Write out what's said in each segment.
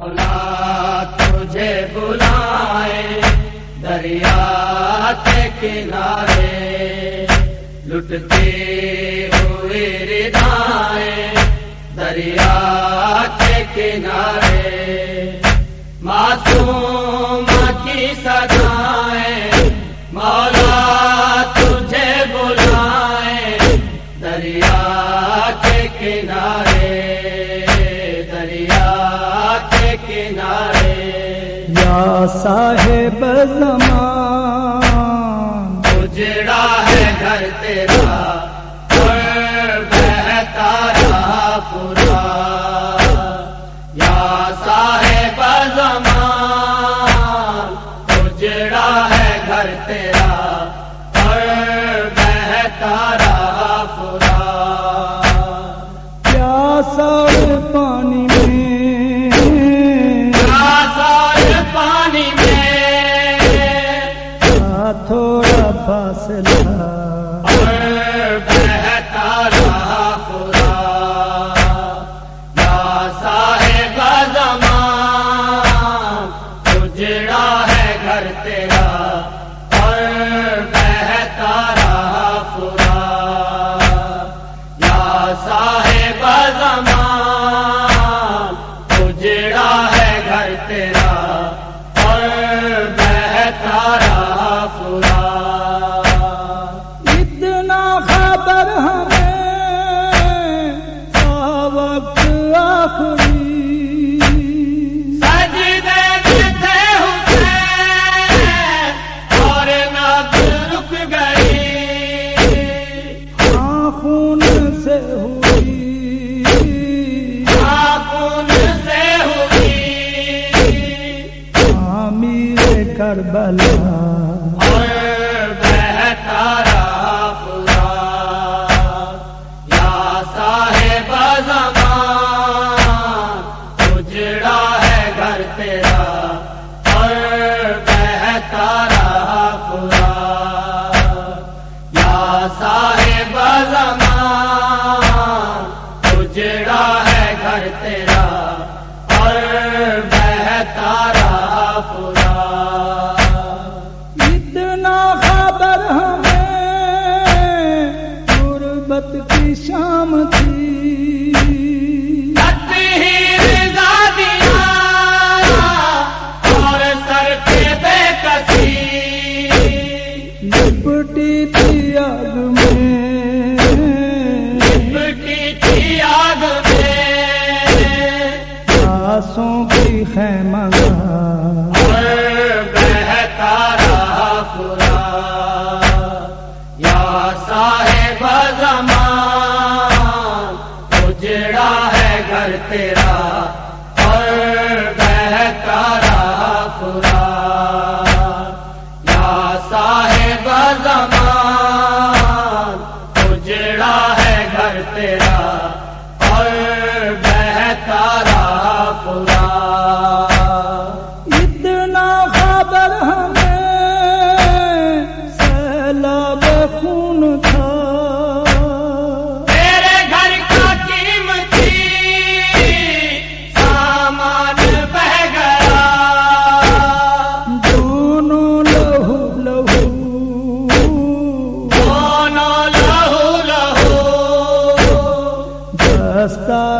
بلا تجھے بلائے دریا کے کنارے لٹتے ہوئے ردائیں دریا کے کنارے معصوم صاحب بزم فاصلہ تیرا ہے مزہ بہتا رہا یا صاحب زمان۔ ہستا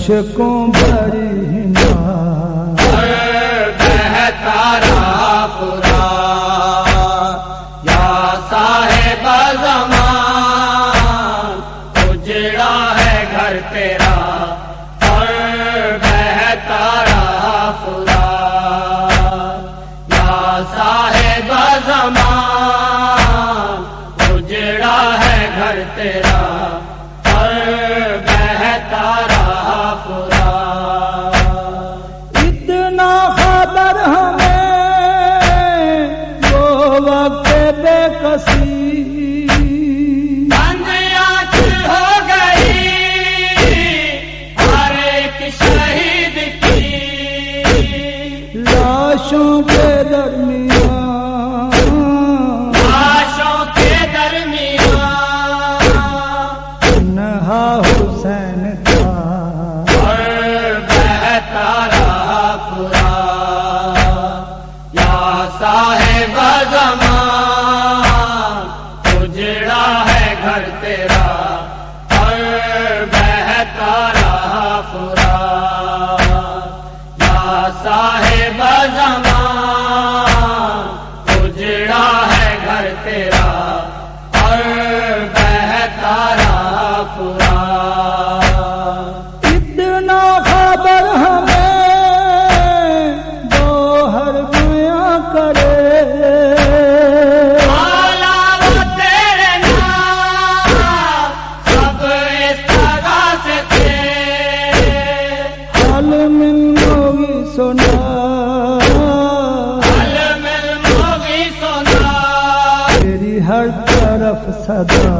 اشکوں بھری ہنا بہتا تیرا فدا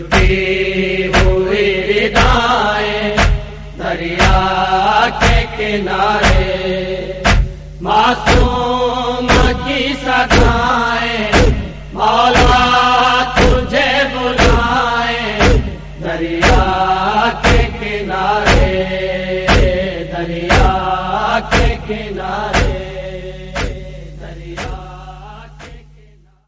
کرتے ہوئے ردائیں دریا کے کنارے معصوم